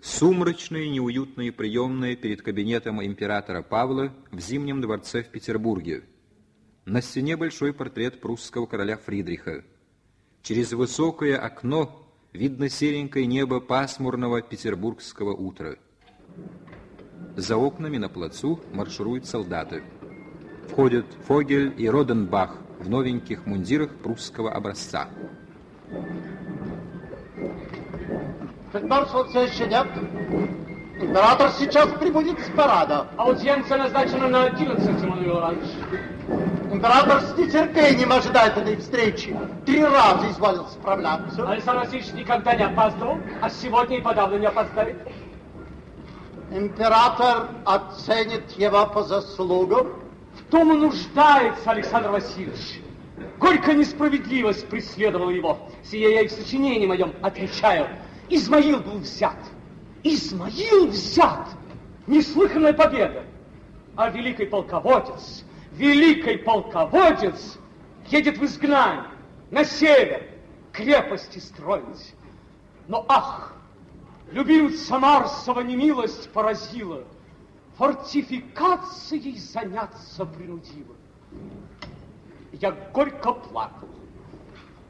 Сумрачные неуютные приемные перед кабинетом императора Павла в Зимнем дворце в Петербурге. На стене большой портрет прусского короля Фридриха. Через высокое окно видно серенькое небо пасмурного петербургского утра. За окнами на плацу маршируют солдаты. Входят Фогель и Роденбах в новеньких мундирах прусского образца. Фельдмаршал все еще нет. Император сейчас прибудет с парада. Аудиенция назначена на 11, Мануил Иванович. Император с нетерпением ожидает этой встречи. Три раза изволил справляться. Александр Васильевич никогда не опаздывал, а сегодня и подавно не опоздает. Император оценит его по заслугам. В том и нуждается Александр Васильевич. Горькая несправедливость преследовала его. Сие я и в сочинении моем отвечаю. Измаил был взят. Измаил взят. Неслыханная победа. А великий полководец, великий полководец едет в изгнание, на север, крепости строить. Но ах, любимца Марсова немилость поразила, фортификацией заняться принудила. Я горько плакал.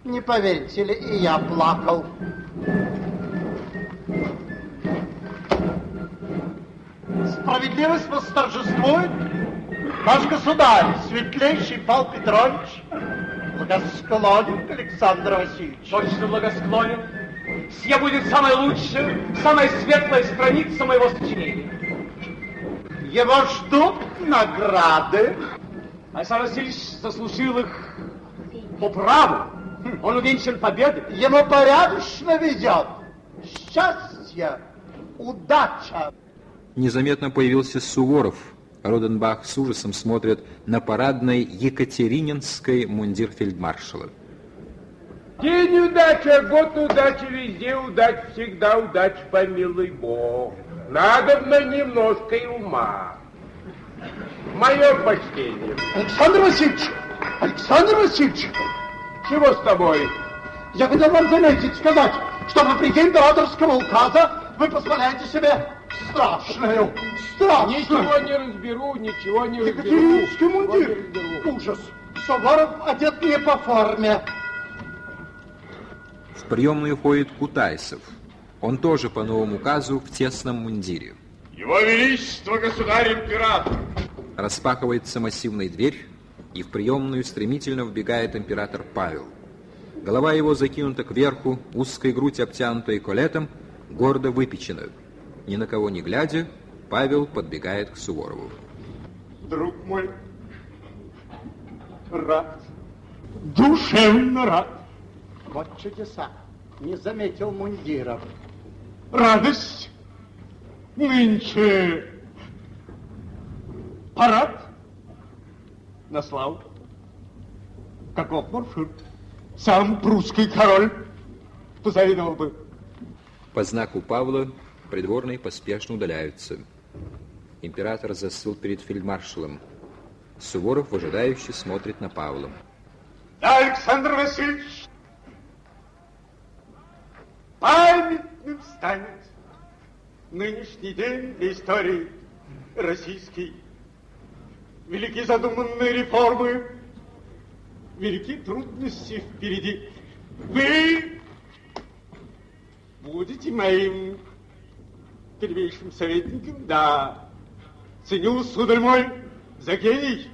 Не поверите ли, и я плакал. Справедливость восторжествует. Наш государь, светлейший Павел Петрович, благосклонен к Александру Васильевичу. Точно благосклонен. Сия будет самая лучшая, самая светлая страница моего сочинения. Его ждут награды. Александр Васильевич заслужил их по праву. Он увенчан победой. Ему порядочно ведет. Счастье, удача. Незаметно появился Суворов. Роденбах с ужасом смотрит на парадный Екатерининский мундир фельдмаршала. День удача, год удачи, везде удача, всегда удача, помилуй Бог. Надо на немножко и ума. Мое почтение. Александр Васильевич! Александр Васильевич! Чего с тобой? Я хотел вам заметить, сказать, что вопреки императорского указа вы позволяете себе страшную, страшную... Ничего не разберу, ничего не разберу. Екатерининский мундир. разберу. Ужас. Суворов одет не по форме. В приемную ходит Кутайсов. Он тоже по новому указу в тесном мундире. Его Величество Государь-Император! Распахивается массивная дверь, и в приемную стремительно вбегает император Павел. Голова его закинута кверху, узкая грудь обтянутая колетом, гордо выпечена. Ни на кого не глядя, Павел подбегает к Суворову. Друг мой, рад, душевно рад. Вот чудеса. Не заметил мундиров. Радость. Нынче парад на славу. Каков маршрут? Сам прусский король позавидовал бы. По знаку Павла придворные поспешно удаляются. Император застыл перед фельдмаршалом. Суворов выжидающе смотрит на Павла. Да, Александр Васильевич, памятным станет нынешний день для истории российской. Велики задуманные реформы, велики трудности впереди. Вы будете моим первейшим советником, да. Ценю, сударь мой, за гений,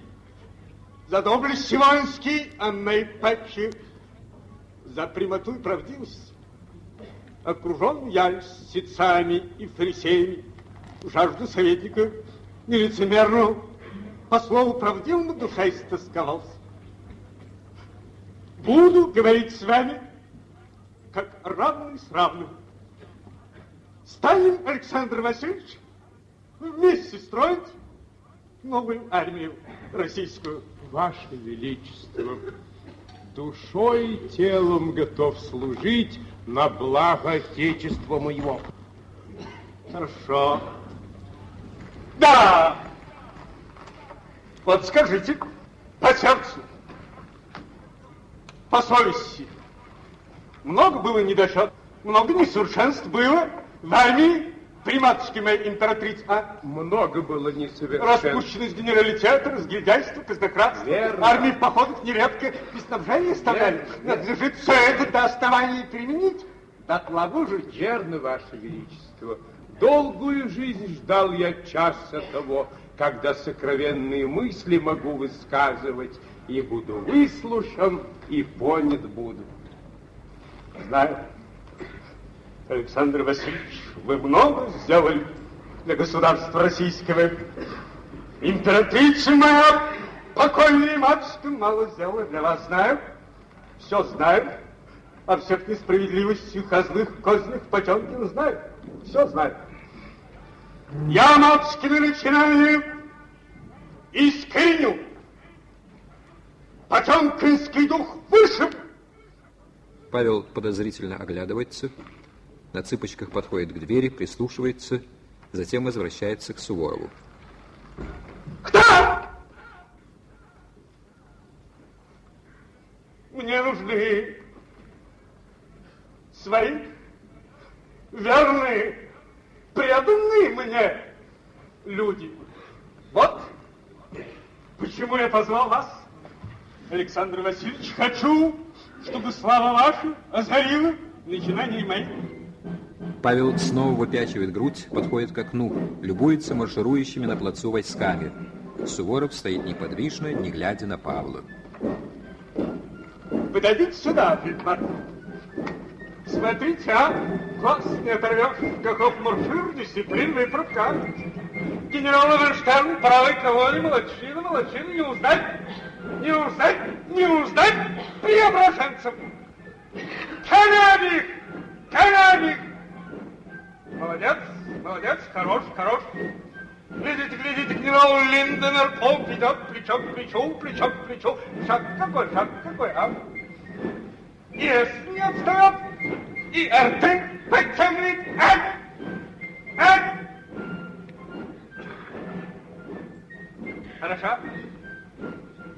за доблесть Симонский, а наипаче за прямоту и правдивость. Окружен я льстецами и фарисеями, жажду советника нелицемерного, по слову правдивому душа истосковался. Буду говорить с вами, как равный с равным. Станем, Александр Васильевич, вместе строить новую армию российскую. Ваше Величество, душой и телом готов служить на благо Отечества моего. Хорошо. Да. Вот скажите, по сердцу, по совести, много было недочет, много несовершенств было в армии при матушке моей императрице, а? Много было несовершенно. Распущенность генералитета, разгильдяйство, казнократство, Верно. армии в походах нередко и снабжение оставляли. Верно. Надлежит все это до основания переменить. Доклаву же. Верно, Ваше Величество. Долгую жизнь ждал я часа того, когда сокровенные мысли могу высказывать, и буду выслушан, и понят буду. Знаю, Александр Васильевич, вы много сделали для государства российского. Императрица моя, покойная матушка, мало сделала для вас, знаю. Все знаю. О всех несправедливостях, козлых, козлых Потемкин знаю. Все знаю. Я матушкины начинания искореню. Потемкинский дух вышиб. Павел подозрительно оглядывается, на цыпочках подходит к двери, прислушивается, затем возвращается к Суворову. Кто? Мне нужны свои верные, преданные мне люди. Вот почему я позвал вас, Александр Васильевич. Хочу, чтобы слава ваша озарила начинание моих. Павел снова выпячивает грудь, подходит к окну, любуется марширующими на плацу войсками. Суворов стоит неподвижно, не глядя на Павла. Подойдите сюда, Фельдман. Смотрите, а? Глаз не оторвешь, каков маршир, дисциплина и. Генерал Эверштерн, правый колонии, молодчина, молодчина, не узнать, не узнать, не узнать преображенцев. Канабик, канабик. Молодец, молодец, хорош, хорош. Глядите, глядите, генерал Линденер, полк идет плечо к плечу, плечо к плечу. Шаг какой, шаг какой, а? И С не отстает, и РТ подтягивает Н. Н. Хороша?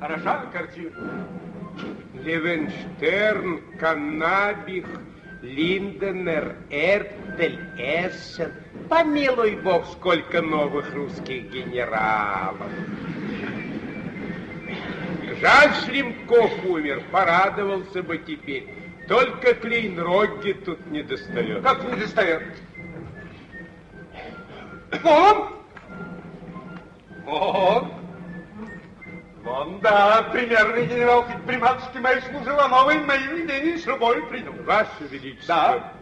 Хороша картина? Левенштерн, Каннабих, Линденер, Эртель, Эссен. Помилуй бог, сколько новых русских генералов. Жаль, Шлемков умер, порадовался бы теперь. Только Клейнрогге тут не достает. Как не достает? Вон! Вон! Вон, да, примерный генерал, хоть при матушке моей служил, а новый мои видения с любой принял. Ваше Величество, Да.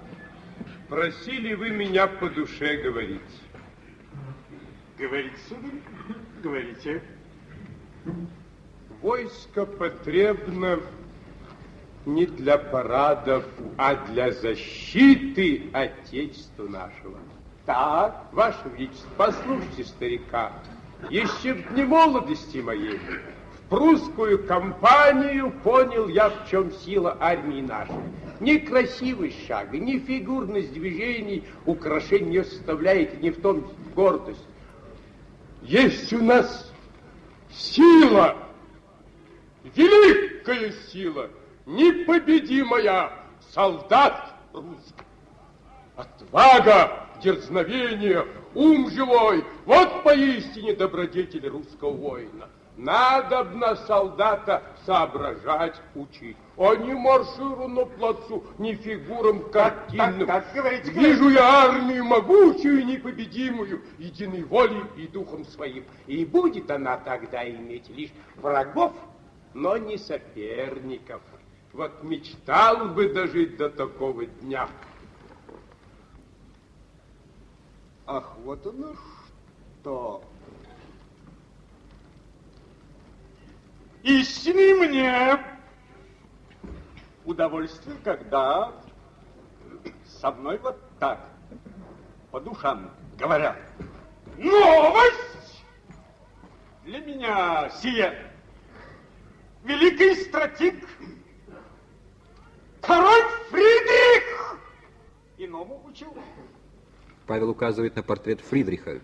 просили вы меня по душе говорить. Говорите, сударь, говорите. Войско потребно не для парадов, а для защиты Отечества нашего. Так, Ваше Величество, послушайте старика. Еще в дни молодости моей прусскую кампанию понял я, в чем сила армии нашей. Ни красивость шага, ни фигурность движений украшение не составляет, не в том гордость. Есть у нас сила, великая сила, непобедимая, солдат русский. Отвага, дерзновение, ум живой, вот поистине добродетель русского воина. Надобно солдата соображать, учить, а не марширу на плацу, не фигурам картинным. так, так, говорите, Вижу я армию могучую и непобедимую, единой волей и духом своим. И будет она тогда иметь лишь врагов, но не соперников. Вот мечтал бы дожить до такого дня. Ах, вот оно что. Истинный мне удовольствие, когда со мной вот так по душам говорят. Новость для меня сия. Великий стратег, король Фридрих, иному учил. Павел указывает на портрет Фридриха.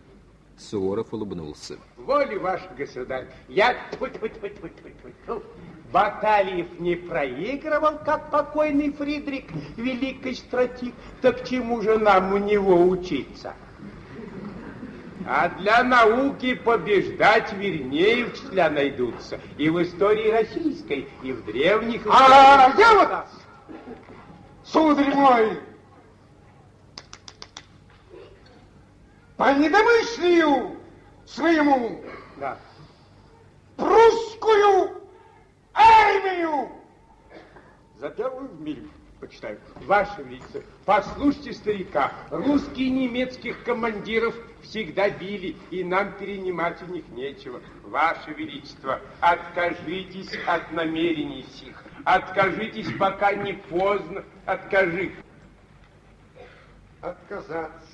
Суворов улыбнулся. Воли ваш государь, я тьфу -тьфу -тьфу -тьфу -тьфу -тьфу -тьфу. Баталиев не проигрывал, как покойный Фридрик, великий стратег, так чему же нам у него учиться? А для науки побеждать вернее учителя найдутся. И в истории российской, и в древних... А я вот, сударь мой, по недомыслию своему Да. прусскую армию За первую в мире почитаю. Ваше Величество, послушайте старика. Русские и немецких командиров всегда били, и нам перенимать у них нечего. Ваше Величество, откажитесь от намерений сих. Откажитесь, пока не поздно. Откажи. отказаться.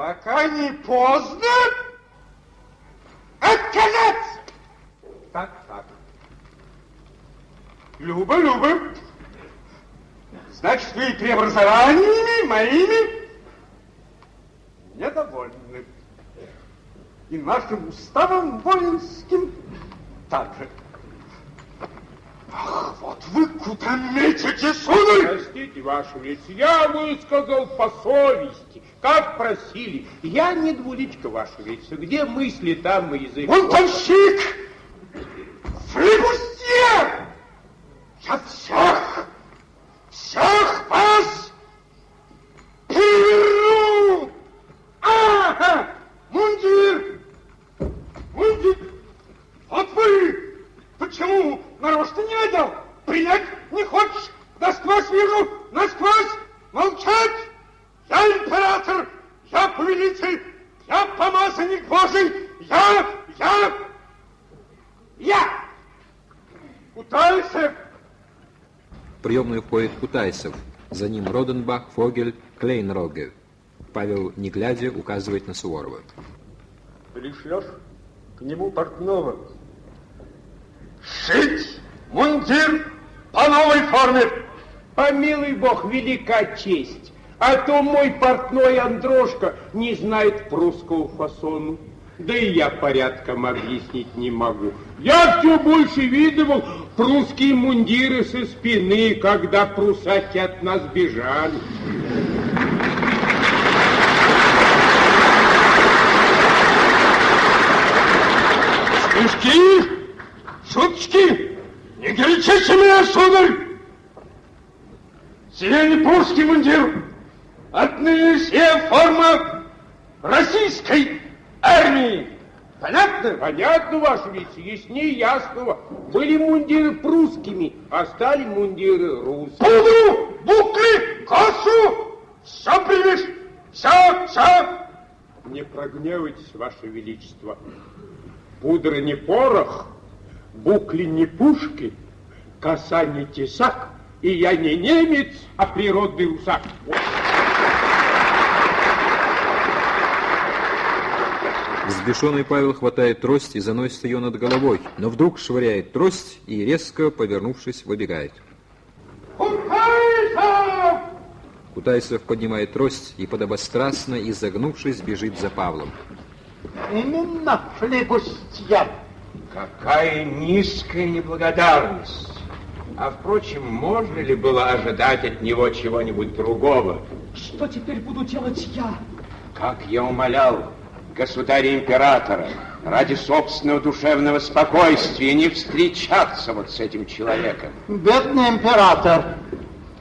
Пока не поздно отказаться. Так, так. Люба, Люба, значит, вы преобразованиями моими недовольны. И нашим уставом воинским также. Вы куда метите, сударь! Простите, Ваше Величество, я высказал по совести, как просили. Я не двуличка, Ваше Величество. Где мысли, там и язык. Бунтовщик! Флебустье! Я всех, всех вас переверну! Ага! Мундир! Мундир! Вот вы! Почему нарочно не одел? Принять не хочешь? Насквозь вижу! Насквозь! Молчать! Я император! Я повелитель! Я помазанник Божий! Я, я, я! Кутайся! В приемную входит Кутайсов. За ним Роденбах, Фогель, Клейнроге. Павел, не глядя, указывает на Суворова. Пришлешь к нему портного. Шить мундир по новой форме. Помилуй Бог, велика честь. А то мой портной Андрошка не знает прусского фасону. Да и я порядком объяснить не могу. Я все больше видывал прусские мундиры со спины, когда прусаки от нас бежали. Смешки, шуточки, не горячите меня, сударь! Сие не прусский мундир, отныне сие форма российской армии. Понятно? Понятно, Ваше Величество, яснее ясного. Были мундиры прусскими, а стали мундиры русскими. Пудру, букли, косу, все примешь, все, все. Не прогневайтесь, Ваше Величество. Пудра не порох, букли не пушки, коса не тесак, и я не немец, а природный русак. Взбешенный Павел хватает трость и заносит ее над головой, но вдруг швыряет трость и, резко повернувшись, выбегает. Кутайся! Кутайсов поднимает трость и, подобострастно изогнувшись, бежит за Павлом. Именно флебустья. Какая низкая неблагодарность. А впрочем, можно ли было ожидать от него чего-нибудь другого? Что теперь буду делать я? Как я умолял государя-императора ради собственного душевного спокойствия не встречаться вот с этим человеком. Бедный император,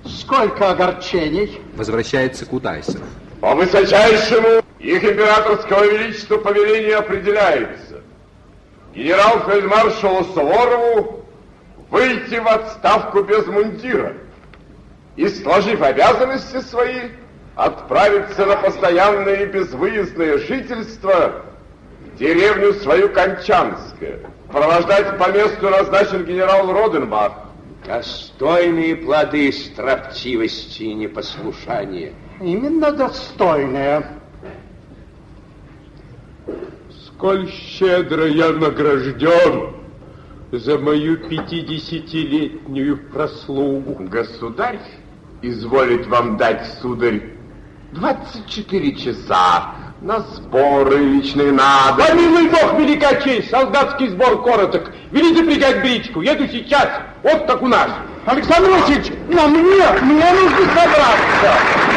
сколько огорчений. Возвращается Кутайсов. По высочайшему их императорского величества повелению определяется генерал-фельдмаршалу Суворову выйти в отставку без мундира и, сложив обязанности свои, отправиться на постоянное и безвыездное жительство в деревню свою Кончанское. Провождать по месту назначен генерал Роденбах. Достойные плоды строптивости и непослушания. Именно достойное. Сколь щедро я награжден за мою пятидесятилетнюю прослугу. Государь изволит вам дать, сударь, 24 часа на сборы личные надо. Помилуй Бог, велика честь, солдатский сбор короток. Вели запрягать бричку, еду сейчас, вот так у нас. Александр Васильевич, на мне, мне нужно собраться.